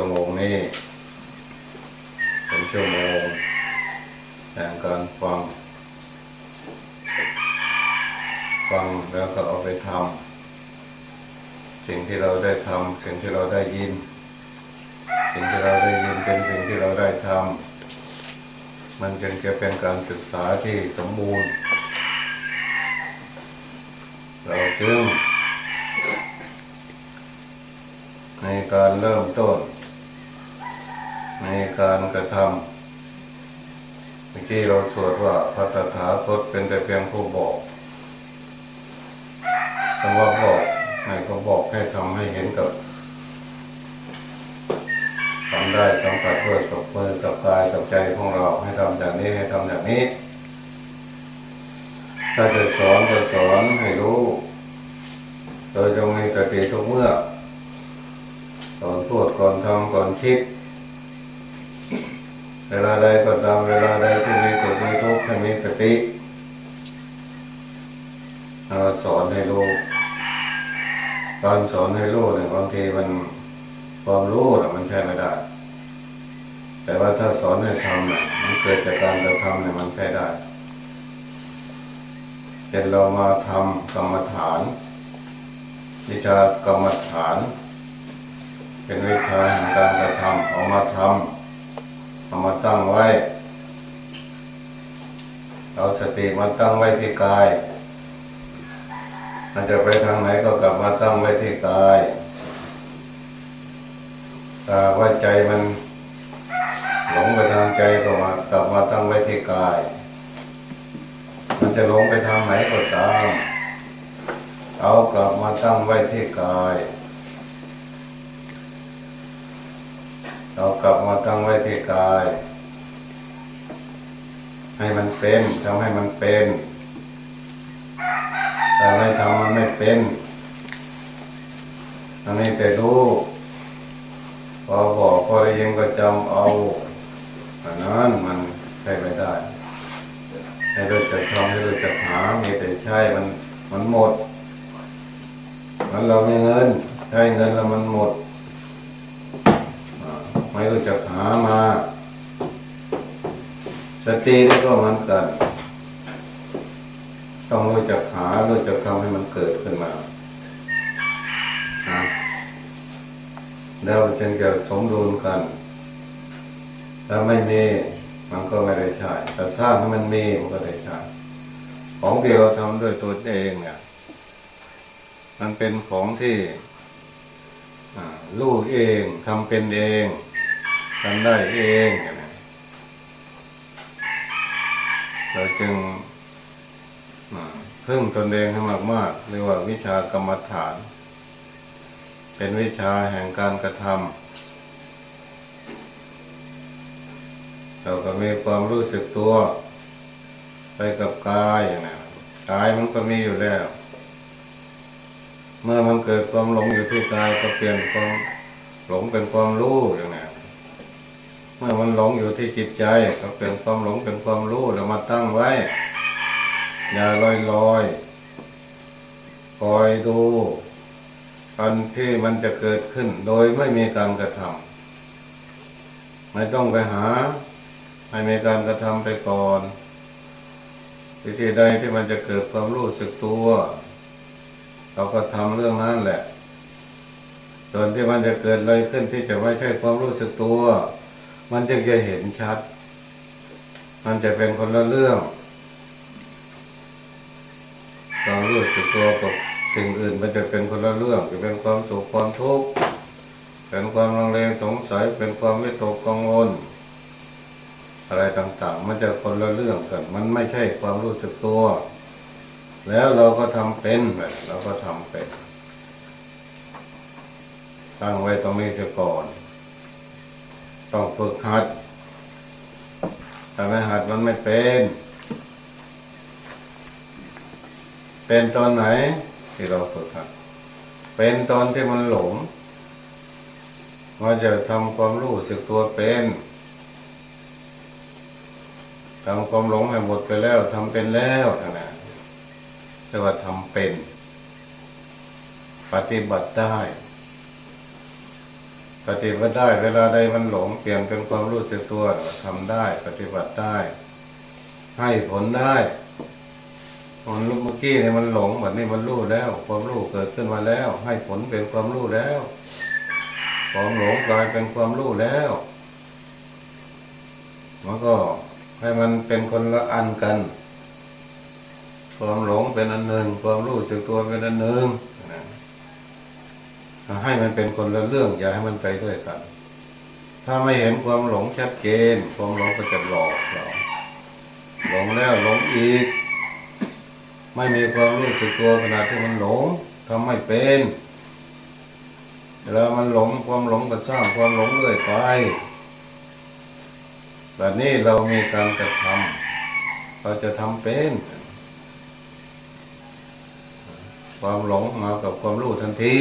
ชั่วโมงนี้เป็นชั่วโมงแห่งการฟัง ฟังแล้วก็เอาไปทำสิ่งที่เราได้ทำสิ่งที่เราได้ยิน สิ่งที่เราได้ยินเป็นสิ่งที่เราได้ทำมันจึงจะเป็นการศึกษาที่สมบูรณ์ เราจึงในการเริ่มต้นใน การกระทำเมื่อกี้เราสวดว่าพระตถาคตเป็นแต่เพียงผู้บอกคำว่าบอกให้เขาบอกให้ทำให้เห็นกับทำได้สัมผัสด้วยกับมือกับกายกับใจของเราให้ทำอย่างนี้ให้ทำอย่างนี้ ถ้าจะสอนจะสอนให้รู้โดยจงมีสติทุกเมื่อก่อนพูดก่อนทำก่อนคิด เวลาใดก็ตามเวลาใดที่มีสุขมีทุกข์ให้มีสติเราสอนให้รู้การสอนให้รู้เนี่ยบางทีมันความรู้นะมันใช่ไม่ได้ แต่ว่าถ้าสอนให้ทำเนี่ยมันเกิดจากการกระทำเนี่ยมันใช่ได้เช่นเรามาทำกรรมฐานวิชากรรมฐาน เป็นวิชาแห่งการกระทำเอามาทำ เอามาตั้งไว้ เอาสติมาตั้งไว้ที่กาย มันจะไปทางไหนก็กลับมาตั้งไว้ที่กายถ้าว่าใจมันหลงไปทางใจก็มากลับมาตั้งไว้ที่กาย มันจะหลงไปทางไหนก็ตาม เอากลับมาตั้งไว้ที่กาย เรากลับมาตั้งไว้ที่กาย ให้มันเป็นทำให้มันเป็นแต่ไม่ทำมันไม่เป็นอันนี้แต่รู้พอบอกพอได้ยินก็จำเอาอันนั้นมันใช่ไม่ได้ให้เราจะทำให้เราจะหามีแต่ใช่มันมันหมดมันเรามีเงินใช้เงินแล้วมันหมด ไม่รู้จักหามา สตินี่ก็เหมือนกัน ต้องรู้จักหารู้จักทำให้มันเกิดขึ้นมาแล้วจึงจะสมดุลกัน ถ้าไม่มีมันก็ไม่ได้ใช่แต่สร้างให้มันมีมันก็ได้ใช่ของที่เราทำด้วยตัวเองเนี่ย มันเป็นของที่ลูกเองทำเป็นเอง ทำได้เองอย่างนี้เราจึงพึ่งตนเองให้มากๆเรียกว่าวิชากรรมฐาน เป็นวิชาแห่งการกระทำเราก็มีความรู้สึกตัวไปกับกายอย่างนี้กายมันก็มีอยู่แล้ว เมื่อมันเกิดความหลงอยู่ที่กายก็เปลี่ยนความหลงเป็นความรู้อย่าง เมื่อมันหลงอยู่ที่จิตใจก็เปลี่ยนความหลงเป็นความรู้แล้วมาตั้งไว้ อย่าลอยลอยคอยดูอันที่มันจะเกิดขึ้น โดยไม่มีการกระทำไม่ต้องไปหาให้มีการกระทำไปก่อนวิธีใดที่มันจะเกิดความรู้สึกตัว เราก็ทำเรื่องนั้นแหละส่วนที่มันจะเกิดอะไรขึ้นที่จะไม่ใช่ความรู้สึกตัว มันจึงจะเห็นชัด มันจะเป็นคนละเรื่องความรู้สึกตัวกับสิ่งอื่นมันจะเป็นคนละเรื่องจะเป็นความสุขความทุกข์เป็นความรังเลสงสัยเป็นความไม่ตกกังวล อะไรต่างๆ มันจะคนละเรื่องกัน มันไม่ใช่ความรู้สึกตัว แล้วเราก็ทำเป็นแบบเราก็ทำเป็นตั้งไว้ตรงนี้เสียก่อน ต้องฝึกหัดถ้าไม่หัดมันไม่เป็น เป็นตอนไหนที่เราฝึกหัด เป็นตอนที่มันหลงว่าจะทำความรู้สึกตัวเป็นทำความหลงให้หมดไปแล้วทำเป็นแล้วนะเรียกว่าทำเป็น ปฏิบัติได้ ปฏิบัติได้ เวลาใดมันหลงเปลี่ยนเป็นความรู้สึกตัวทำได้ ปฏิบัติได้ ให้ผลได้มันเมื่อกี้เนี่ยมันหลงแบบนี้มันรู้แล้ว ความรู้เกิดขึ้นมาแล้ว ให้ผลเป็นความรู้แล้วความหลงกลายเป็นความรู้แล้วมันก็ให้มันเป็นคนละอันกัน ความหลงเป็นอันหนึ่ง ความรู้สึกตัวเป็นอันหนึ่ง ให้มันเป็นคนละเรื่อง อย่าให้มันไปด้วยกัน ถ้าไม่เห็นความหลงชัดเจนความหลงก็จะหลอกเราหลงแล้วหลงอีก ไม่มีความรู้สึกตัวขณะที่มันหลงทำไม่เป็นแล้วมันหลงความหลงก็สร้างความหลงเรื่อยไปแบบนี้เรามีการกระทำเราจะทำเป็น ความหลงมากับความรู้ทันที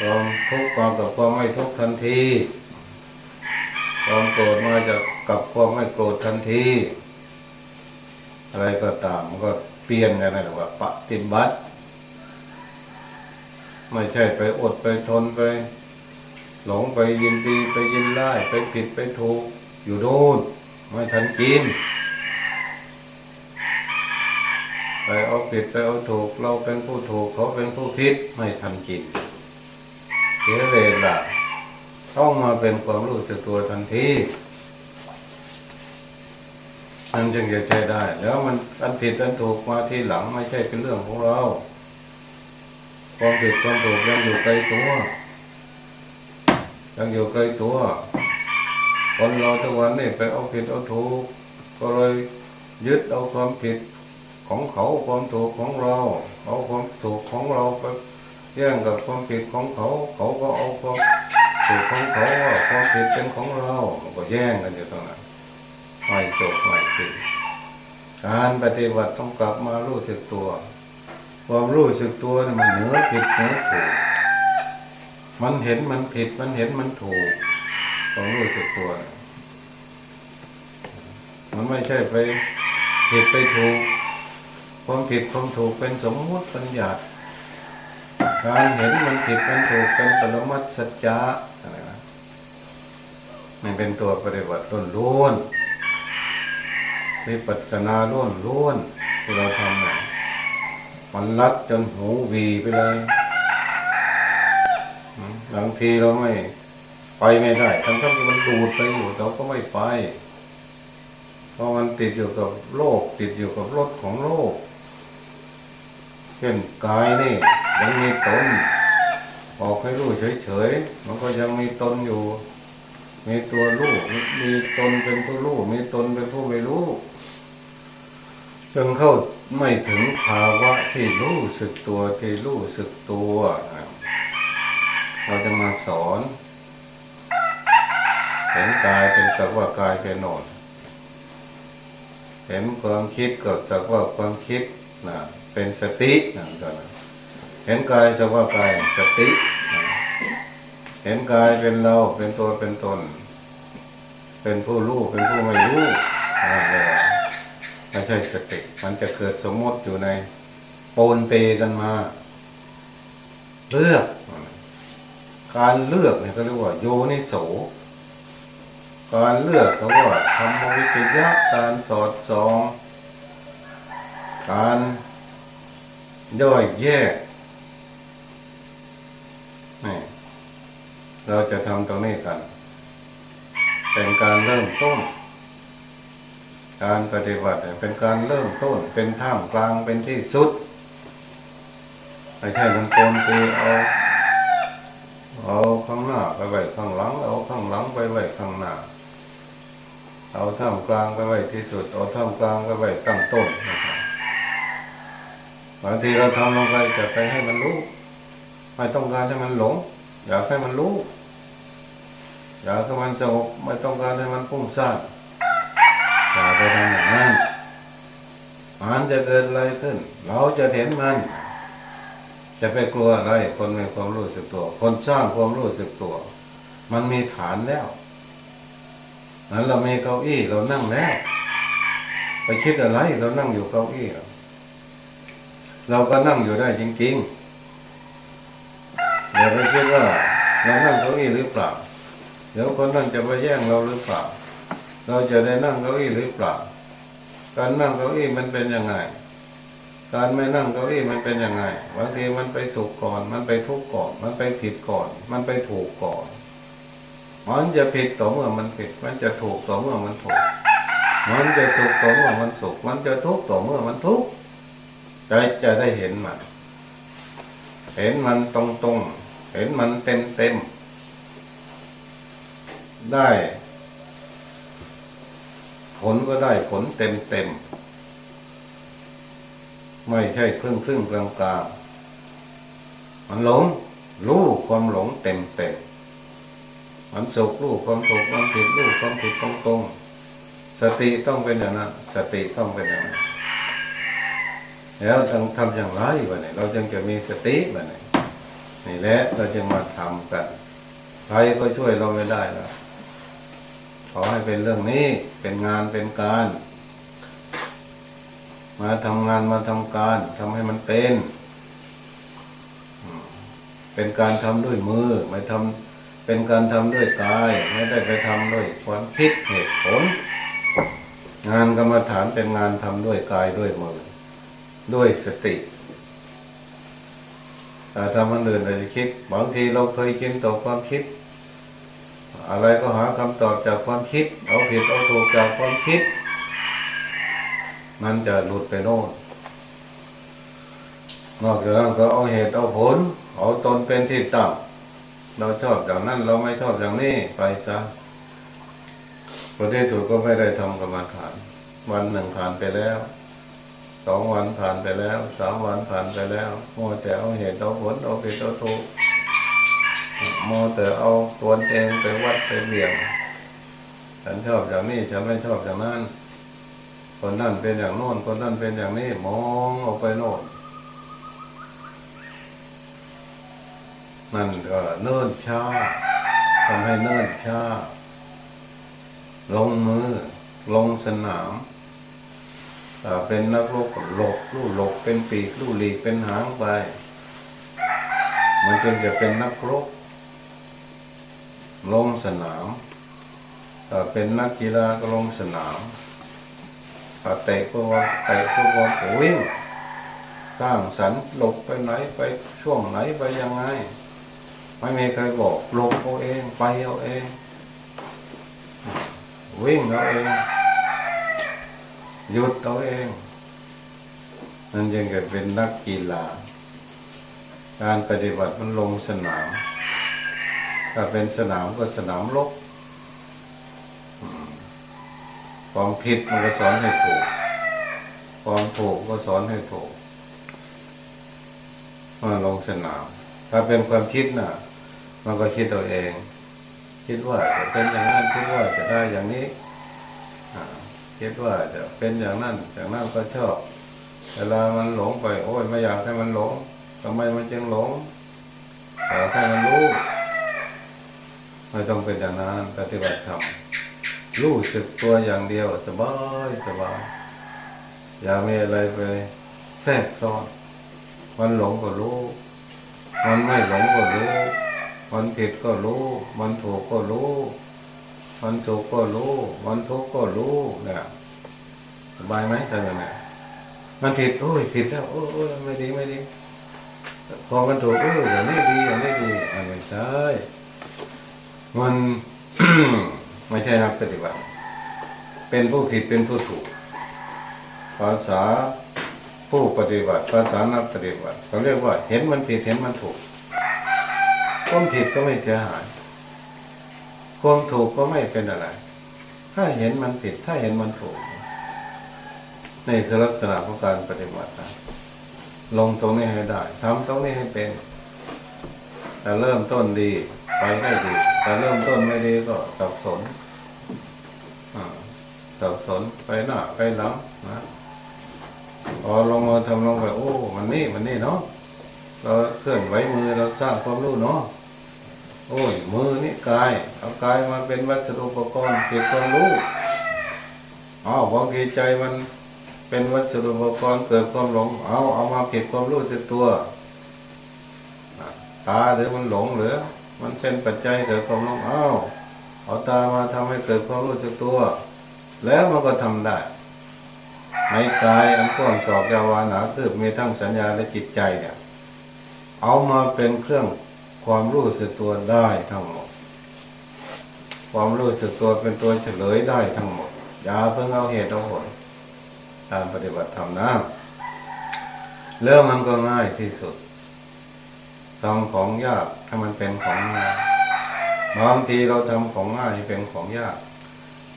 ความทุกข์มามกับความไม่ทุกข์ทันที ความโกรธมาจากกับความไม่โกรธทันที อะไรก็ตามมันก็เปลี่ยนกันนะว่าปฏิบัติ ไม่ใช่ไปอดไปทนไป หลงไปยินดีไปยินไล่ไปผิดไปถูก อยู่โน่นไม่ทันกินไปเอาผิดไปเอาถูก เราเป็นผู้ถูกเขาเป็นผู้ผิดไม่ทันกิน สียเวลาต้องมาเป็นความรู้สึกตัวทันทีมันจึงจะใช้ได้ แล้วมันอันผิดอันถูกมาที่หลังไม่ใช่เป็นเรื่องของเรา ความผิดความถูกยังอยู่ไกลตัว ยังอยู่ไกลตัว คนเราทุกวันนี่ไปเอาผิดเอาถูก ก็เลยยึดเอาความผิดของเขาความถูกของเรา เอาความถูกของเราไป แย่งกับความผิดของเขา เขาก็เอาความถูกของเขาว่าความผิดเป็นของเราก็แย่งกันอยู่ตรงนั้นไม่จบไม่สิ้นการปฏิบัติต้องกลับมารู้สึกตัว ความรู้สึกตัวนี่มันเหนือผิดเหนือถูกมันเห็นมันผิดมันเห็นมันถูกความรู้สึกตัว มันไม่ใช่ไปผิดไปถูก ความผิดความถูกเป็นสมมติปัญญา การเห็นมันผิดมันถูกเป็นปรมัตสัจจะอะไรนะมันเป็นตัวปฏิบัติล้นล้วนวิปัสสนาล้วนล้วนที่เราทำเนี่ยมันรัดจนหูวีไปเลยบางทีเราไม่ไปไม่ได้ทั้งทั้งที่มันดูดไปอยู่เราก็ไม่ไป เพราะมันติดอยู่กับโลก ติดอยู่กับรถของโลก เช่นกายนี่ยังมีตนออกให้รู้เฉยๆมันก็ยังมีตนอยู่ มีตัวรู้มีตนเป็นผู้รู้มีตนเป็นผู้ไม่รู้จนเข้าไม่ถึงภาวะที่รู้สึกตัวที่รู้สึกตัวเราจะมาสอนเห็นกายเป็นสักว่ากายเป็นนอนเห็นความคิดก็สักว่าความคิดนะ เป็นสตินั่นเห็นกายสภาวะกายสติ เห็นกายเป็นเราเป็นตัวเป็นตน เป็นผู้รู้เป็นผู้ไม่รู้อะไม่ใช่สติ มันจะเกิดสมมติอยู่ในปนเปกันมา เลือก การเลือกเนี่ยเขาเรียกว่า โยนิโสการเลือกเขาว่าทำวิจยะการสอดสอง การ ย่อยแยกนี่เราจะทำตรงนี้กัน เป็นการเริ่มต้น การปฏิบัติเป็นการเริ่มต้น เป็นท่ามกลางเป็นที่สุดไม่ใช่มันโกนตีเอาเอาข้างหน้าไปไว้ข้างหลัง เอาข้างหลังไปไว้ข้างหน้า เอาท่ามกลางไปไว้ที่สุด เอาท่ามกลางไปไว้ตั้งต้นนะครับ บางทีเราทำลงไปจะไปให้มันรู้ไม่ต้องการให้มันหลง อยากให้มันรู้ อยากให้มันสงบไม่ต้องการให้มันพุ่งซ่านอย่าไปทำอย่างนั้นมันจะเกิดอะไรขึ้น เราจะเห็นมัน จะไปกลัวอะไร คนมีความรู้สึกตัว คนสร้างความรู้สึกตัว มันมีฐานแล้วนั้นเรามีเก้าอี้เรานั่งแล้วไปคิดอะไร เรานั่งอยู่เก้าอี้ เราก็นั่งอยู่ได้จริงๆอย่าไปคิดว่าเรานั่งเก้าอี้หรือเปล่าเดี๋ยวคนนั้นจะมาแย่งเราหรือเปล่า เราจะได้นั่งเก้าอี้หรือเปล่า การนั่งเก้าอี้มันเป็นยังไง การไม่นั่งเก้าอี้มันเป็นยังไงบางทีมันไปสุขก่อน มันไปทุกข์ก่อน มันไปผิดก่อน มันไปถูกก่อน มันจะผิดต่อเมื่อมันผิด มันจะถูกต่อเมื่อมันถูก มันจะสุขต่อเมื่อมันสุข มันจะทุกข์ต่อเมื่อมันทุกข์ ใจจะได้เห็นมัน เห็นมันตรงตรงเห็นมันเต็มเต็ม ได้ ผลก็ได้ผลเต็มเต็ม ไม่ใช่ครึ่งครึ่งกลางกลางมันหลงรู้ความหลงเต็มเต็มมันสุขรู้ความถูกความผิดรู้ความผิดตรงตรงสติต้องเป็นอย่างนั้นสติต้องเป็นอย่างนั้น แล้วต้องทำอย่างไรวะเนี่ยเราจึงจะมีสติวะเนี่ยนี่แหละเราจึงมาทำกันใครก็ช่วยเราไม่ได้แล้วขอให้เป็นเรื่องนี้เป็นงานเป็นการ มาทำงานมาทำการทำให้มันเป็น เป็นการทำด้วยมือ ไม่ทำเป็นการทำด้วยกาย ไม่ได้ไปทำด้วยความคิดเหตุผล งานกรรมฐานเป็นงานทำด้วยกายด้วยมือ ด้วยสติทำมันอื่นเราจะคิด บางทีเราเคยคิดต่อความคิด อะไรก็หาคำตอบจากความคิด เอาผิดเอาถูกจากความคิด มันจะหลุดไปโน่นนอกจากนั้นก็เอาเหตุเอาผล เอาตนเป็นที่ตั้งเราชอบอย่างนั้นเราไม่ชอบอย่างนี้ไปซะพอที่สุดก็ไม่ได้ทำกรรมฐาน วันหนึ่งผ่านไปแล้ว สองวันผ่านไปแล้วสามวันผ่านไปแล้วมัวแต่เอาเหตุเอาผลเอาผิดเอาถูกมัวแต่เอาตัวเองไปวัดไปเบี่ยงฉันชอบอย่างนี้ฉันไม่ชอบอย่างนั้นคนนั่นเป็นอย่างโน้นคนนั่นเป็นอย่างนี้มองออกไปโน่นนั่นก็เนิ่นช้าทำให้เนิ่นช้าลงมือลงสนาม เป็นนักรบก็หลบลู่หลบเป็นปีกลู่หลีกเป็นหางไป มันจึงจะเป็นนักรบลงสนามถ้าเป็นนักกีฬาก็ลงสนามถ้าเตะก็ว่าเตะก็ว่าวิ่งสร้างสรรค์หลบไปไหนไปช่วงไหนไปยังไง ไม่มีใครบอกหลบเอาเองไปเอาเอง วิ่งเอาเอง หยุดเอาเองนั่นยังเกิดเป็นนักกีฬา การปฏิบัติมันลงสนาม ถ้าเป็นสนามก็สนามรบความผิดมันก็สอนให้ถูก ความถูกก็สอนให้ถูกมาลงสนาม ถ้าเป็นความคิดน่ะ มันก็คิดตัวเอง คิดว่าจะเป็นอย่างนั้นคิดว่าจะได้อย่างนี้ คิดว่าจะเป็นอย่างนั้นอย่างนั้นก็ชอบ เวลามันหลงไป โอ้ยไม่อยากให้มันหลงทำไมมันจึงหลงอยากให้มันรู้ไม่ต้องเป็นอย่างนั้นปฏิบัติธรรมรู้สึกตัวอย่างเดียวสบายสบายอย่ามีอะไรไปแทรกซ้อนมันหลงก็รู้ มันไม่หลงก็รู้ มันผิดก็รู้ มันถูกก็รู้ มันสุขก็รู้ มันทุกข์ก็รู้เนี่ยสบายไหมทำยังไงมันผิดโอ้ยผิดแล้วโอ้ยโอ้ยไม่ดีไม่ดีพอมันถูกเอออย่างนี้ดีอย่างนี้ดีอันไม่ใช่มันไม่ใช่นักปฏิบัติ เป็นผู้ผิดเป็นผู้ถูก ภาษาผู้ปฏิบัติ ภาษานักปฏิบัติเขาเรียกว่า เห็นมันผิดเห็นมันถูกความผิดก็ไม่เสียหาย ความถูกก็ไม่เป็นอะไร ถ้าเห็นมันผิด ถ้าเห็นมันถูก นี่คือลักษณะของการปฏิบัตินลงตรงนี้ให้ได้ทำตรงนี้ให้เป็น แต่เริ่มต้นดี ไปได้ดี แต่เริ่มต้นไม่ดีก็สับสนสับสนไปหน้าไปหลังนะพอลงมาทำลงไป โอ้ มันนี่มันนี่เนาะเราเคลื่อนไหวมือเราสร้างความรู้เนาะ โอ้ยมือนี่กาย เอากายมาเป็นวัสดุอุปกรณ์เก็บความรู้อ๋อบางทีใจมันเป็นวัสดุอุปกรณ์เกิดความหลง เอาเอามาเก็บความรู้สึกตัว ตาหรือมันหลงหรือ มันเป็นปัจจัยเกิดความหลง เอาเอาตามาทำให้เกิดความรู้สึกตัว แล้วมันก็ทำได้ในกายอันกว้างศอกยาวานาคือมีทั้งสัญญาและจิตใจเนี่ย เอามาเป็นเครื่อง ความรู้สึกตัวได้ทั้งหมด ความรู้สึกตัวเป็นตัวเฉลยได้ทั้งหมดอย่าเพิ่งเอาเหตุเอาผลการปฏิบัติธรรมนะเริ่มมันก็ง่ายที่สุดทำของยากถ้ามันเป็นของง่ายบางทีเราทำของง่ายเป็นของยาก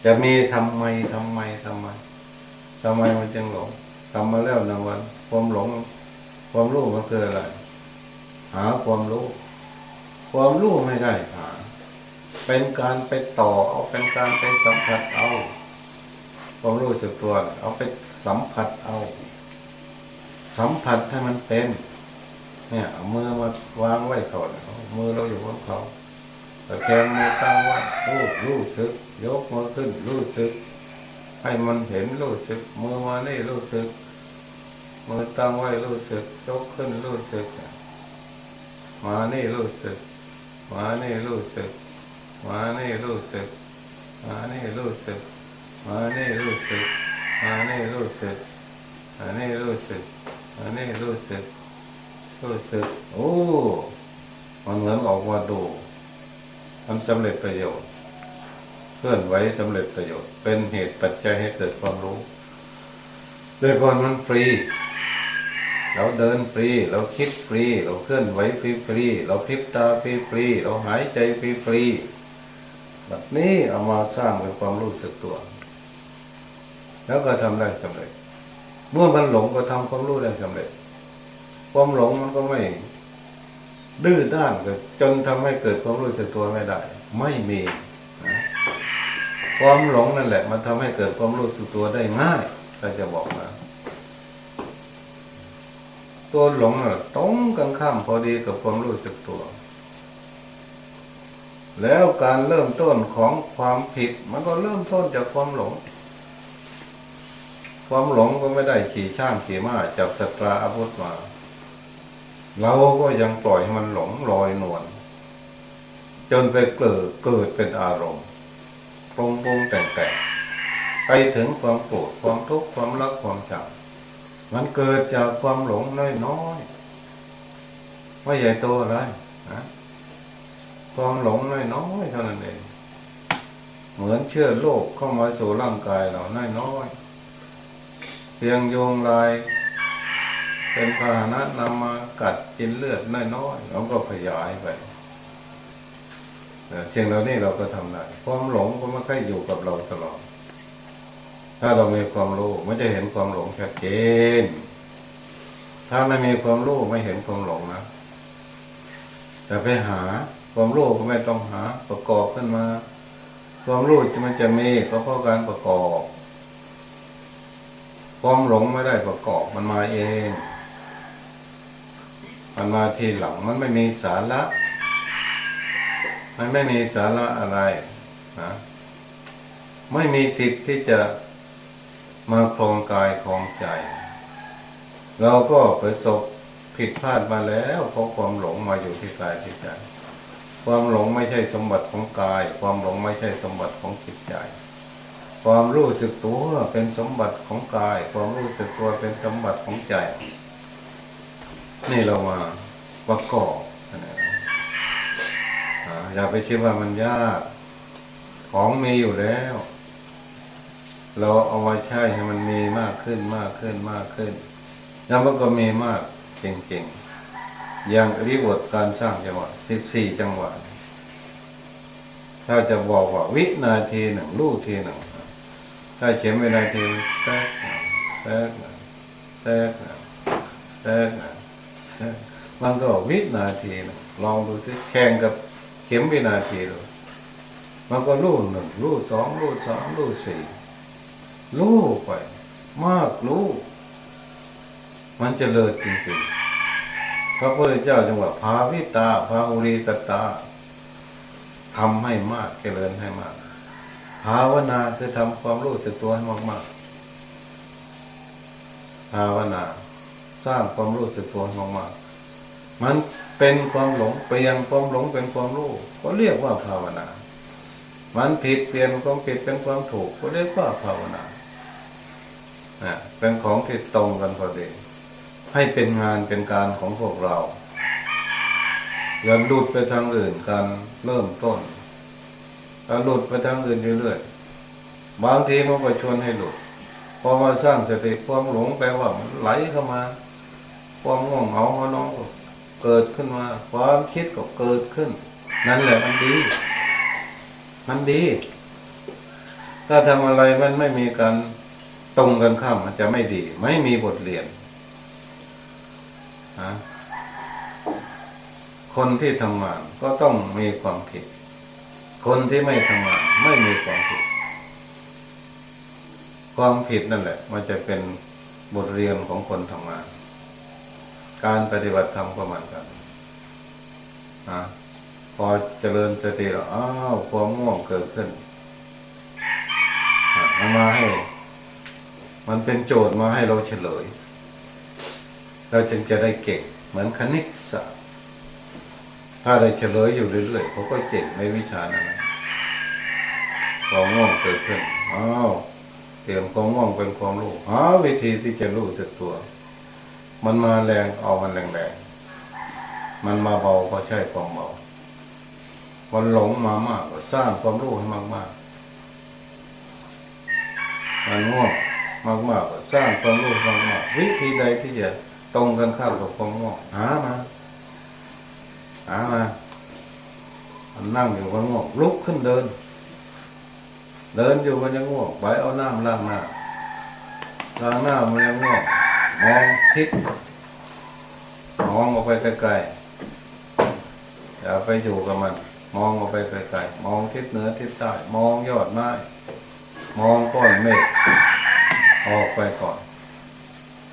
จะมีทำไมทำไมทำไมทำไมมันจึงหลงทำมาแล้วหนึ่งวัน ความหลง ความรู้มันคืออะไร หาความรู้ ความรู้ไม่ได้หาเป็นการไปต่อเอาเป็นการไปสัมผัสเอาความรู้สึกตัว เอาไปสัมผัสเอา สัมผัสให้มันเป็น เนี่ยเอามือมาวางไว้ก่อนมือเราอยู่บนเขาแต่แขนมือตั้งไว้รู้รู้สึก ยกมือขึ้น รู้สึก ให้มันเห็นรู้สึก มือมานี่รู้สึก มือตั้งไว้รู้สึก ยกขึ้นรู้สึก มานี่รู้สึก มานี่รู้สึก มานี่รู้สึก มานี่รู้สึก มานี่รู้สึก มานี่รู้สึก มานี่รู้สึก มานี่รู้สึก รู้สึก โอ้ มันเหมือนออกมาดู มันสำเร็จประโยชน์ เคลื่อนไหวสำเร็จประโยชน์ เป็นเหตุปัจจัยให้เกิดความรู้แต่ก่อนมันฟรี เราเดินฟรี เราคิดฟรี เราเคลื่อนไหวฟรีฟรี เราพริบตาฟรีฟรี เราหายใจฟรีฟรีแบบนี้เอามาสร้างเป็นความรู้สึกตัว แล้วก็ทำได้สำเร็จ เมื่อมันหลงก็ทำความรู้ได้สำเร็จ ความหลงมันก็ไม่ ดื้อด้านจนทำให้เกิดความรู้สึกตัวไม่ได้ ไม่มีความหลงนั่นแหละ มันทำให้เกิดความรู้สึกตัวได้ง่ายถ้าจะบอกนะ ตัวหลงน่ะตรงกันข้ามพอดีกับความรู้สึกตัว แล้วการเริ่มต้นของความผิด มันก็เริ่มต้นจากความหลง ความหลงก็ไม่ได้ขี่ช่างขี่ม้าจับสตราอาวุธมา เราก็ยังปล่อยให้มันหลงลอยนวลจนไปเกิดเกิดเป็นอารมณ์ปรงปรงแต่งแต่งไปถึงความโกรธความทุกข์ความรักความชัง มันเกิดจากความหลงน้อยน้อยๆไม่ใหญ่โตอะไรนะความหลงน้อยน้อยๆเท่านั้นเองเหมือนเชื้อโรคเข้ามาสู่ร่างกายเราน้อยน้อยๆเพียงโยงลาย เป็นพาหนะนำมากัดกินเลือดน้อยๆแล้วก็ขยายไปแต่สิ่งเหล่านี้เราก็ทำได้ความหลงก็ไม่ค่อยอยู่กับเราตลอด ถ้าเรามีความรู้มันจะเห็นความหลงชัดเจน ถ้าไม่มีความรู้ไม่เห็นความหลงนะ แต่ไปหาความรู้ก็ไม่ต้องหาประกอบขึ้นมา ความรู้มันจะมีก็เพราะการประกอบ ความหลงไม่ได้ประกอบมันมาเอง มันมาทีหลังมันไม่มีสาระ มันไม่มีสาระอะไรนะไม่มีสิทธิ์ที่จะ มาครองกายครองใจ เราก็ประสบผิดพลาดมาแล้วเพราะความหลงมาอยู่ที่กายที่ใจ ความหลงไม่ใช่สมบัติของกาย ความหลงไม่ใช่สมบัติของจิตใจ ความรู้สึกตัวเป็นสมบัติของกาย ความรู้สึกตัวเป็นสมบัติของใจ นี่เรามาประกอบนะอ่าอย่าไปคิดว่ามันยาก ของมีอยู่แล้ว เราเอามาใช้ให้มันมีมากขึ้นมากขึ้นมากขึ้นแล้วมันก็มีมากเก่งๆอย่างริบทการสร้างจังหวะสิบสี่จังหวะถ้าจะบอกว่าวินาทีหนึ่งรู้ทีหนึ่งถ้าเขียนวินาทีแทรกแทรกแทรกแทรกมันก็วินาทีหนึ่งลองดูสิแข่งกับเข็มวินาทีดูมันก็รู้หนึ่งรู้สองรู้สามรู้สี่ รู้ไป มากรู้ มันจะเลิศจริงๆ พระพุทธเจ้าจังหวะพาวิตาพาหุรีกตาทำให้มากเจริญให้มากภาวนาคือทำความรู้สึกตัวให้มากๆภาวนาสร้างความรู้สึกตัวให้มากๆมันเป็นความหลงเปลี่ยนความหลงเป็นความรู้ก็เรียกว่าภาวนา มันผิดเปลี่ยนความผิดเป็นความถูกก็เรียกว่าภาวนา เป็นของที่ตรงกันพอดี ให้เป็นงานเป็นการของพวกเรา อย่าหลุดไปทางอื่นการเริ่มต้นถ้าหลุดไปทางอื่นเรื่อยๆบางทีมันก็ชวนให้หลุดพอมาสร้างสติความหลงแปลว่ามันไหลเข้ามา ความง่วงเหงาของน้องเกิดขึ้นมา ความคิดก็เกิดขึ้น นั่นแหละมันดี มันดี ถ้าทำอะไรมันไม่มีการ ตรงกันข้ามมันจะไม่ดี ไม่มีบทเรียนนะคนที่ทำงานก็ต้องมีความผิด คนที่ไม่ทำงานไม่มีความผิด ความผิดนั่นแหละ มันจะเป็นบทเรียนของคนทำงาน การปฏิบัติธรรมก็เหมือนกันนะพอเจริญสติแล้วอ้าวความง่วงเกิดขึ้นมันมาให้ มันเป็นโจทย์มาให้เราเฉลย เราจึงจะได้เก่ง เหมือนคณิตศาสตร์ ถ้าได้เฉลยอยู่เรื่อยๆเขาก็เก่งในวิชานั้นความง่วงเกิดขึ้นอ้าวเตรียมความง่วงเป็นความรู้หาวิธีที่จะรู้สึกตัว มันมาแรงเอามันแรงๆ มันมาเบาก็ใช่ความเบามันหลงมามากก็สร้างความรู้ให้มากๆ มันง่วง มากๆก็สร้างความรู้มากๆวิธีใดที่จะตรงกันข้ามกับความง่วงหามาหามานั่งอยู่มันง่วงลุกขึ้นเดิน เดินอยู่มันยังง่วงไปเอาน้ำล้างหน้าล้างหน้ามันยังง่วงมองทิศมองออกไปไกลๆอย่าไปอยู่กับมัน มองออกไปไกลๆมองทิศเหนือทิศใต้มองยอดไม้มองก้อนเมฆ ออกไปก่อน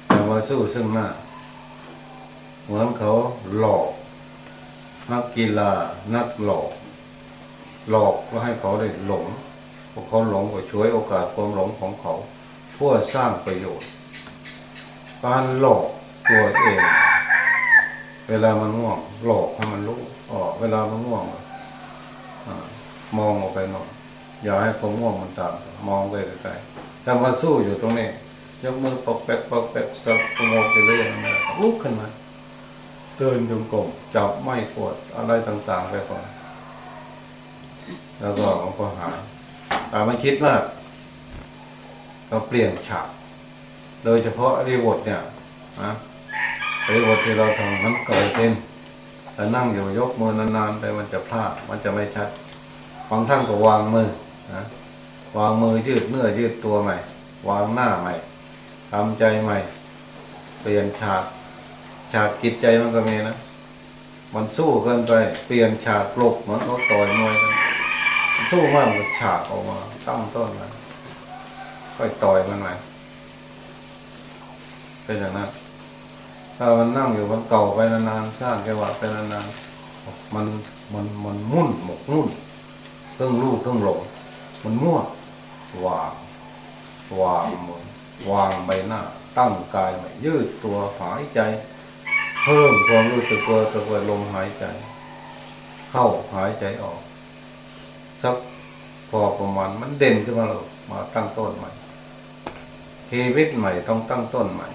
อย่ามาสู้ซึ่งหน้า เหมือนเขาหลอก นักกีฬานักหลอก หลอกก็ให้เขาได้หลงพวกเขาหลงก็ช่วยโอกาสความหลงของเขาเพื่อสร้างประโยชน์ การหลอกตัวเอง เวลามันง่วง หลอกให้มันรู้อ๋อเวลามันง่วงอมองออกไปหน่อยอย่าให้ความง่วงมันตามมองไปไกลๆ ถ้ามาสู้อยู่ตรงนี้ ยกมือปอกแปกปอกแปกสับงงไปเรื่อยลุกขึ้นมาเดินจงกรมจับไม่ปวดอะไรต่างๆไปก่อน แล้วก็มันก็หายแต่มันคิดมากเราเปลี่ยนฉาก โดยเฉพาะรีวอดเนี่ยนะรีวอดที่เราทำมันเก่าเป็นแต่นั่งอยู่ยกมือนานๆไปมันจะพลาดมันจะไม่ชัดบางท่านก็วางมือนะ วางมือยืดเนื้อยืดตัวใหม่ วางหน้าใหม่ทำใจใหม่ เปลี่ยนฉาก ฉากจิตใจมันก็มีนะมันสู้เกินไป เปลี่ยนฉากปลุกเหมือนเขาต่อยมวยกันสู้มากมันฉากออกมาตั้งต้นมาค่อยต่อยมันใหม่เป็นอย่างนั้นถ้ามันนั่งอยู่มันเก่าไปนานๆสร้างแกวะไปนานๆมันมันมันมุ่นหมกมุ่นเครื่องลูกเครื่องหลงมันมั่ว วางวางมือวางใบหน้า ตั้งกายใหม่ยืดตัวหายใจ เพิ่มความรู้สึกตัวกับลมหายใจ เข้าหายใจออก สักพอประมาณมันเด่นขึ้นมาแล้วมาตั้งต้นใหม่ชีวิตใหม่ต้องตั้งต้นใหม่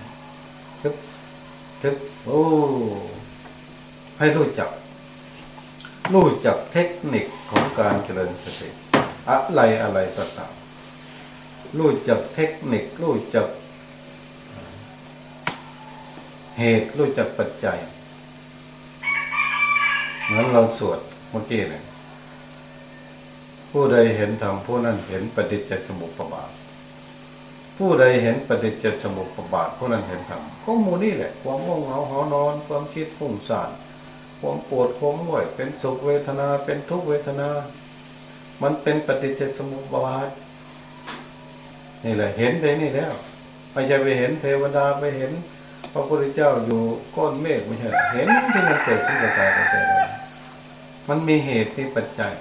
ทึบทึบโอ้ให้รู้จัก รู้จักเทคนิคของการเจริญสติอะไรอะไรก็ตาม รู้จักเทคนิค รู้จักเหตุ รู้จักปัจจัย เหมือนเราสวดเมื่อกี้เนี่ยผู้ใดเห็นธรรมผู้นั้นเห็นปฏิจจสมุปบาท ผู้ใดเห็นปฏิจจสมุปบาทผู้นั้นเห็นธรรมก็มูนี่แหละ ความง่วงเหงาหอนอน ความคิดฟุ้งซ่านความปวดความเมื่อยเป็นสุขเวทนาเป็นทุกเวทนา มันเป็นปฏิจจสมุปบาท นี่แหละเห็นไปนี่แล้วไม่ใช่ไปเห็นเทวดาไปเห็น พระพุทธเจ้าอยู่ก้นเมฆไม่ใช่เห็นที่มันเกิดขึ้นกับกายกับใจเรามันมีเหตุที่ปัจจัย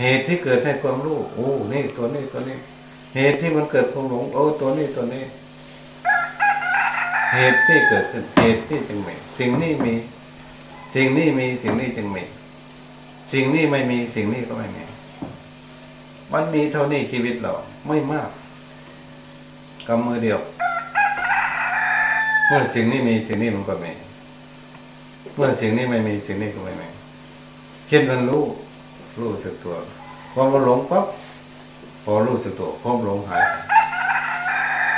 เหตุที่เกิดให้ความรู้โอ้นี่ตัวนี้ตัวนี้ เหตุที่มันเกิดความหลงโอ้ตัวนี้ตัวนี้ เหตุที่เกิดขึ้นเหตุที่จึงมีสิ่งนี้มีสสิ่งนี้มีสิ่งนี้จึงมีสิ่งนี้ไม่มีสิ่งนี้ก็ไม่มี มันมีเท่านี้ชีวิตเราไม่มาก กำมือเดียว เมื่อสิ่งนี้มีสิ่งนี้มันก็มี เมื่อสิ่งนี้ไม่มีสิ่งนี้ก็ไม่มีเช่นมันรู้รู้สึกตัวพอมันหลงปั๊บพอรู้สึกตัวพอหลงหายไป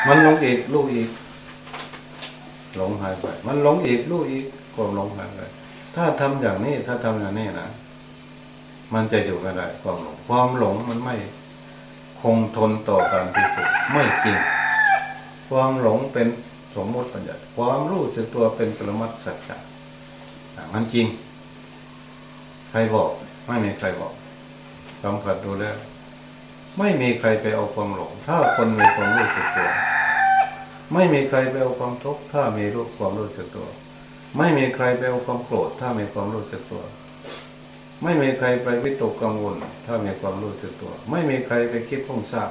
มันหลงอีกรู้อีก หลงหายไป มันหลงอีกรู้อีกความหลงหายไป ถ้าทำอย่างนี้ถ้าทำอย่างนี้นะมันจะอยู่กันได้ความหลงความหลงมันไม่คงทนต่อการพิสูจน์ไม่จริง ความหลงเป็นสมมติปัญญาความรู้สึกตัวเป็นปรมัตสัจจะมันจริง ใครบอก ไม่มีใครบอกสัมผัสดูแล้ว ไม่มีใครไปเอาความหลง ถ้าคนมีความรู้สึกตัว ไม่มีใครไปเอาความทุกข์ถ้ามีรู้ความรู้สึกตัว ไม่มีใครไปเอาความโกรธ ถ้ามีความรู้สึกตัว ไม่มีใครไปวิตกกังวล ถ้ามีความรู้สึกตัว ไม่มีใครไปคิดพุ่งซ่า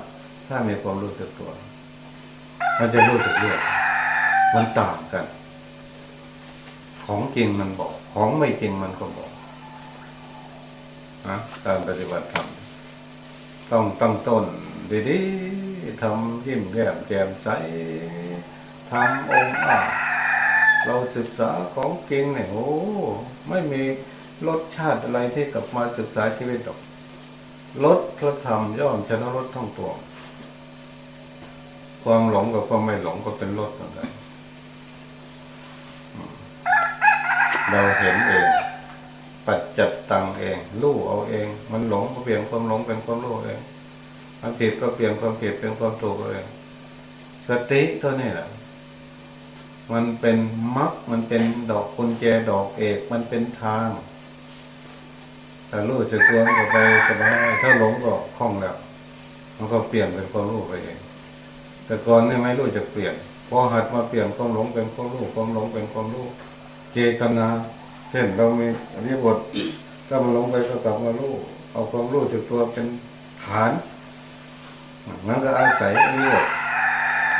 ถ้ามีความรู้สึกตัว มันจะรู้สึกเรื่องมันต่างกัน ของจริงมันบอก ของไม่จริงมันก็บอกนะการปฏิบัติธรรมต้องตั้งต้นดีๆทำยิ้มแย้มแจ่มใสทำองค์อาจเราศึกษาของจริงเนี่ยโอ้ไม่มีรสชาติอะไรที่กลับมาศึกษาชีวิตหรอกลดพระธรรมย่อมชนะลดท่องตัว ความหลงกับความไม่หลงก็เป็นลดเหมือนกันเราเห็นเอง ปัจจัดตังเองรู้เอาเอง มันหลงก็เปลี่ยนความหลงเป็นความรู้เองมันผิดก็เปลี่ยนความผิดเป็นความถูกเอาเองสติเท่านี้แหละมันเป็นมรรคมันเป็นดอกกุญแจดอกเอกมันเป็นทางแต่รู้สึกตัวมันก็ไปสบายถ้าหลงก็คล่องแล้ว มันก็เปลี่ยนเป็นความรู้ไปเอง แต่ก่อนนี่ไม่รู้จะเปลี่ยนพอหัดมาเปลี่ยนความหลงเป็นความรู้ความหลงเป็นความรู้เจตนา เช่นเรามีอริยบทถ้ามันหลงไปก็กลับมารู้เอาความรู้สึกตัวเป็นฐานมันก็อาศัยอริยบท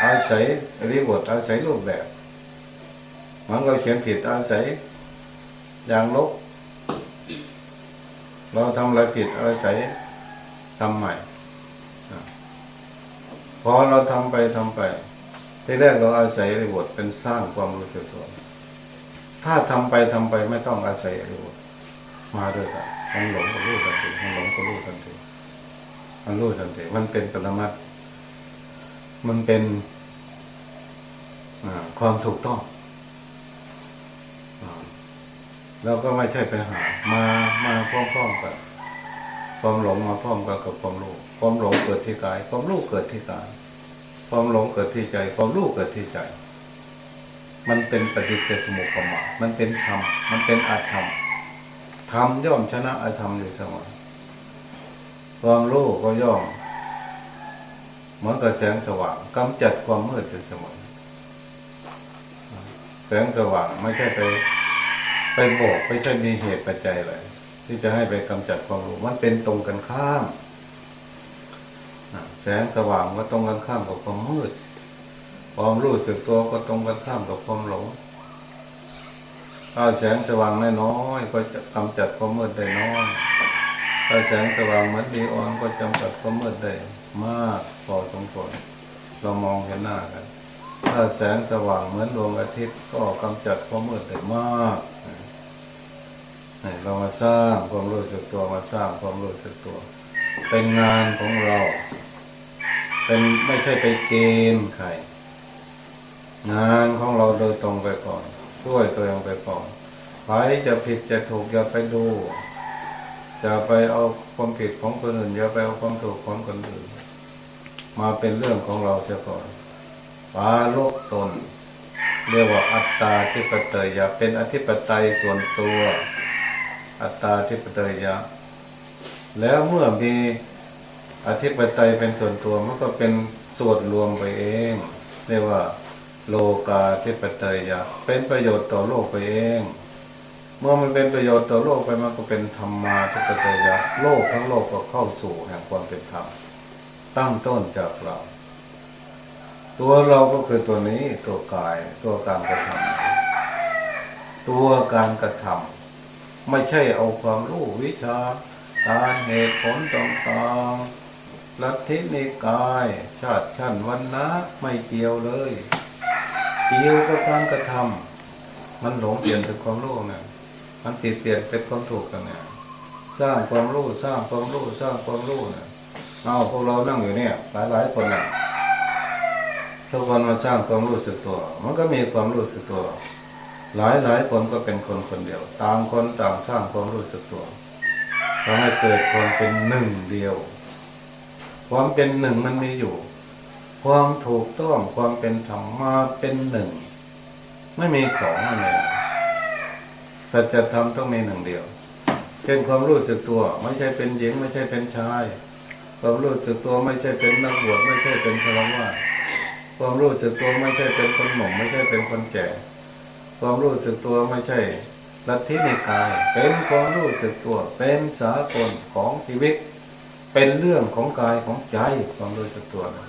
อาศัยอริยบทอาศัยรูปแบบมันก็เขียนผิดอาศัยอย่างลบเราทำอะไรผิดอาศัยทำใหม่ อเราทำไปทำไป ที่แรกเราอาศัยอริบทเป็นสร้างความรู้สึกตัวถ้าทำไปทำไปไม่ต้องอาศัยอริบทมาด้วยกันมันหลงก็รู้ทันทีมันหลงก็รู้ทันทีมันรู้ทันทีมันเป็นปรมัตมันเป็นความถูกต้องอ่าเราก็ไม่ใช่ไปหา มามาพร้อมๆกัน ความหลงมาพร้อมกันกับความรู้ความหลงเกิดที่กาย ความรู้เกิดที่กาย ความหลงเกิดที่ใจ ความรู้เกิดที่ใจ มันเป็นปฏิจจสมุปบาทมันเป็นธรรม มันเป็นอาธรรม ธรรมย่อมชนะอาธรรมอยู่เสมอ ความรู้ก็ย่อมเหมือนกับแสงสว่างกำจัดความมืดอยู่เสมอ แสงสว่างไม่ใช่ไปไปบอกไม่ใช่มีเหตุปัจจัยอะไร ที่จะให้ไปกำจัดความรู้มันเป็นตรงกันข้ามแสงสว่างก็ตรงกันข้ามกับความมืด ความรู้สึกตัวก็ตรงกันข้ามกับความหลงถ้าแสงสว่างน้อยก็จะกำจัดความมืดได้น้อยถ้าแสงสว่างมือนดีอ่อนก็จำกัดความมืดได้มากพอสมควรเรามองเห็นหน้ากัน ถ้าแสงสว่างเหมือนดวงอาทิตย์ก็กำจัดความมืดได้มาก เรามาสร้างความรู้สึกตัวมาสร้างความรู้สึกตัว เป็นงานของเรา เป็นไม่ใช่ไปเกณฑ์ใคร งานของเราโดยตรงไปก่อน ช่วยตัวเองไปก่อนใครจะผิดจะถูกอย่าไปดูจะไปเอาความผิดของคนอื่นอย่าไปเอาความถูกของคนอื่น มาเป็นเรื่องของเราเสียก่อนปาโลกตน เรียกว่าอัตตาที่ปเตยยะเป็นอธิปไตยส่วนตัว อัตตาที่ปเตยยะ แล้วเมื่อมีอธิปไตยเป็นส่วนตัวมันก็เป็นส่วนรวมไปเอง เรียกว่า โลกาธิปไตยยะ เป็นประโยชน์ต่อโลกไปเอง เมื่อมันเป็นประโยชน์ต่อโลกไปมันก็เป็นธรรมาธิปไตยยะ โลกทั้งโลกก็เข้าสู่แห่งความเป็นธรรมตั้งต้นจากเราตัวเราก็คือตัวนี้ตัวกายตัวการกระทำตัวการกระทำ ไม่ใช่เอาความรู้วิชา การเหตุผลต่างๆลัทธิในกาย ชาติชั้นวันนะไม่เกี่ยวเลย เกี่ยวกับการกระทำมันหลงเปลี่ยนเป็นความรู้เนี่ยมันติดเปลี่ยนเป็นความถูกกันเนี่ยสร้างความรู้สร้างความรู้สร้างความรู้เนี่ยเอาพวกเรานั่งอยู่เนี่ย หลายๆคนน่ะทุกคนมาสร้างความรู้สึกตัว มันก็มีความรู้สึกตัว หลายหลายคนก็เป็นคนคนเดียว ต่างคนต่างสร้างความรู้สึกตัวทำให้เกิดความเป็นหนึ่งเดียว ความเป็นหนึ่งมันมีอยู่ ความถูกต้องความเป็นธรรมมาเป็นหนึ่ง ไม่มีสองอะไรสัจธรรมต้องมีหนึ่งเดียวเป็นความรู้สึกตัว ไม่ใช่เป็นหญิงไม่ใช่เป็นชายความรู้สึกตัวไม่ใช่เป็นนักบวชไม่ใช่เป็นพลวาความรู้สึกตัวไม่ใช่เป็นคนหนุ่มไม่ใช่เป็นคนแก่ ความรู้สึกตัวไม่ใช่ลัทธิในกาย เป็นความรู้สึกตัว เป็นสากลของชีวิต เป็นเรื่องของกายของใจความรู้สึกตัวนะ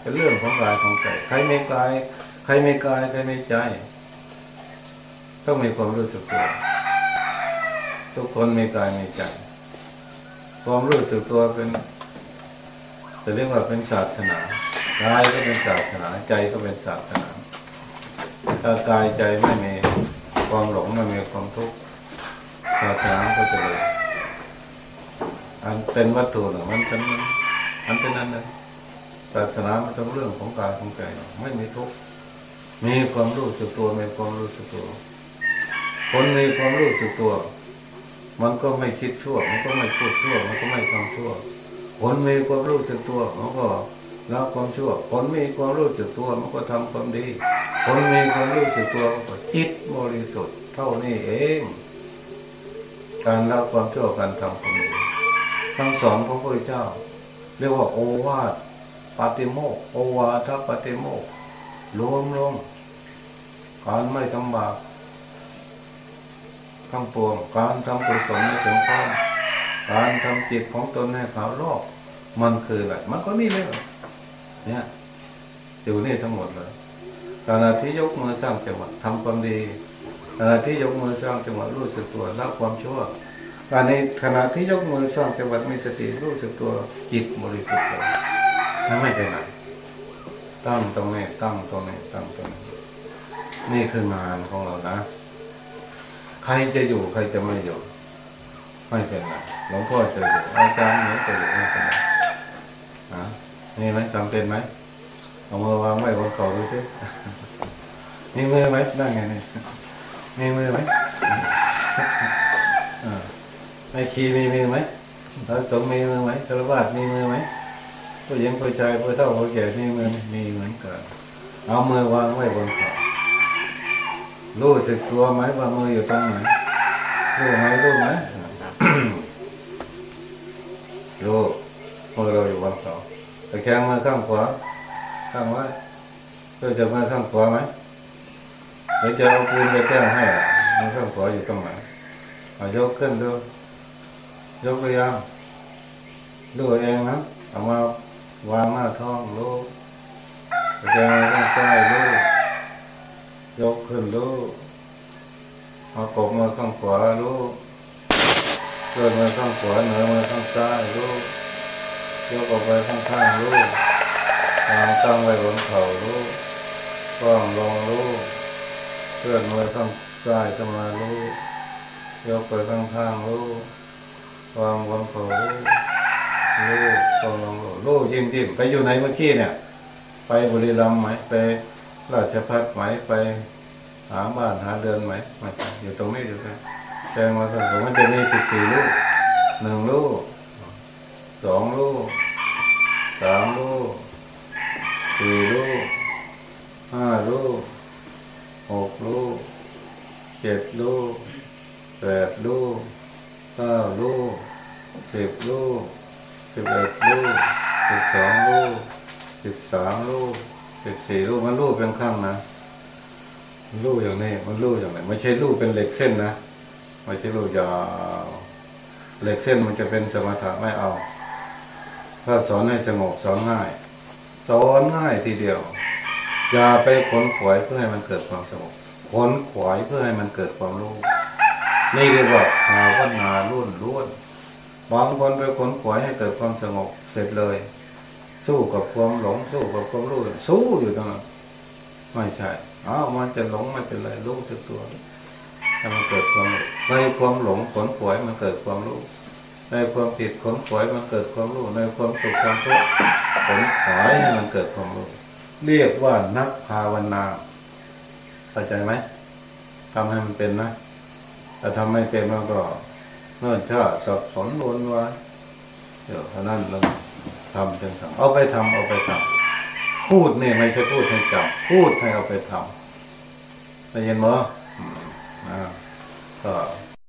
เป็นเรื่องของกายของใจ ใครไม่กาย ใครไม่กาย ใครไม่ใจ ต้องมีความรู้สึกตัว ทุกคนมีกายมีใจ ความรู้สึกตัวเป็นจะเรียกว่าเป็นศาสนากายก็เป็นศาสนา ใจก็เป็นศาสนา ถ้ากายใจไม่มีความหลงไม่มีความทุกข์ศาสนาก็จะเลยอันเป็นวัตถุหนึ่งมันเป็นอันเป็นนั้นนะศาสนามันเป็นเรื่องของกายของใจไม่มีทุกข์มีความรู้สึกตัวมีความรู้สึกตัวคนมีความรู้สึกตัว มันก็ไม่คิดชั่ว มันก็ไม่พูดชั่ว มันก็ไม่ทำชั่วคนมีความรู้สึกตัวมันก็ ละความชั่ว คนมีความรู้สึกตัวมันก็ทำความดี คนมีความรู้สึกตัวมันก็จิตบริสุทธิ์เท่านี้เอง การละความชั่วการทำความดีคำสอนของพระพุทธเจ้า เรียกว่าโอวาทปาติโมกโอวาทปาติโมกข์รวมลงการไม่ทำบาปทั้งปวงการทำกุศลให้ถึงพร้อมการทำจิตของตนให้ขาวรอบมันคืออะไรมันก็นี่เลย เนี่ยอยู่นี่ทั้งหมดเลยขณะที่ยกมือสร้างจังหวะทำความดีขณะที่ยกมือสร้างจังหวะรู้สึกตัวละความชั่วการในขณะที่ยกมือสร้างจังหวะมีสติรู้สึกตัวจิตบริสุทธิ์เลยนั่นไม่ไปไหนตั้งตรงนี้ตั้งตรงนี้ตั้งตรงนี้นี่คืองานของเรานะ ใครจะอยู่ใครจะไม่อยู่ ไม่เป็นไรหลวงพ่อจะอยู่อาจารย์เนี่ยจะอยู่ไม่เป็นไร นี่ไหมจำเป็นไหมเอามือวางไว้บนเข่าดูสิมีมือไหมนั่งไงนี่มีมือไหมอ่าในคีมีมือไหมพระสงฆ์มีมือไหมคารวะมีมือไหมผู้หญิงผู้ชายผู้เฒ่าผู้แก่มีมือไหมมีเหมือนกันเอามือวางไว้บนเข่ารู้สึกตัวไหมว่ามืออยู่ตรงไหนรู้ไหมรู้ไหมรู้มือเราอยู่บนเข่า ตะแคงมือข้างขวา ข้างไว้เพื่อจะมือข้างขวาไหมเดี๋ยวจะเอาปืนไปแก้ให้มือข้างขวาอยู่ตรงไหนเอายกขึ้นดูยกตัวอย่างดูเองนะเอามาวางหน้าท้องรู้ตะแคงมือข้างซ้ายรู้ยกขึ้นรู้เอากบมือข้างขวารู้เลื่อนมือข้างขวาเหนือมือข้างซ้ายรู้ ยกออกไปข้างข้างรู้วางตั้งไว้บนเข่ารู้กวางลงรู้เลื่อนมือข้างซ้ายขึ้นมารู้ยกไปข้างข้างรู้วางบนเข่ารู้รู้กวางลงรู้รู้ยิ้มยิ้มไปอยู่ไหนเมื่อกี้เนี่ย ไปบุรีรัมย์ไหมไปราชพัฒไหมไปหาบ้านหาเรือนไหมไม่ใช่อยู่ตรงนี้อยู่ครับแจ้งมาสักผมมันจะมีสิบสี่ลูกหนึ่งลูก สองลูกสามลูกสี่ลูกห้าลูกหกลูกเจ็ดลูกแปดลูกเก้าลูกสิบลูกสิบเอ็ดลูกสิบสองลูกสิบสามลูกสิบสี่ลูกมันลูกเป็นข้างนะมันลูกอย่างนี้มันลูกอย่างไหนไม่ใช่ลูกเป็นเหล็กเส้นนะไม่ใช่ลูกยาวเหล็กเส้นมันจะเป็นสมถะไม่เอา ถ้าสอนให้สงบสอนง่าย สอนง่ายทีเดียว อย่าไปขนขวายเพื่อให้มันเกิดความสงบขนขวายเพื่อให้มันเกิดความรู้นี่เรียกว่าภาวนาล้วนล้วนบางคนไปขนขวายให้เกิดความสงบเสร็จเลย สู้กับความหลงสู้กับความรู้สู้อยู่ตรงนั้นไม่ใช่อ้าวมันจะหลงมันจะอะไรรู้สึกตัวถ้ามันเกิดความในความหลงขนขวายมันเกิดความรู้ ในความผิดขนขวายมันเกิดความรู้ ในความสุขความทุกข์ขนขวายให้มันเกิดความรู้ เรียกว่านักภาวนาเข้าใจไหมทำให้มันเป็นนะแต่ทำไม่เป็นมันก็เนื่อชาสับสนวนวายเดี๋ยวเท่านั้นเราทำจนทำเอาไปทำเอาไปทำพูดเนี่ยไม่ใช่พูดให้จำพูดให้เอาไปทำได้ยินมั้ยอ่าก็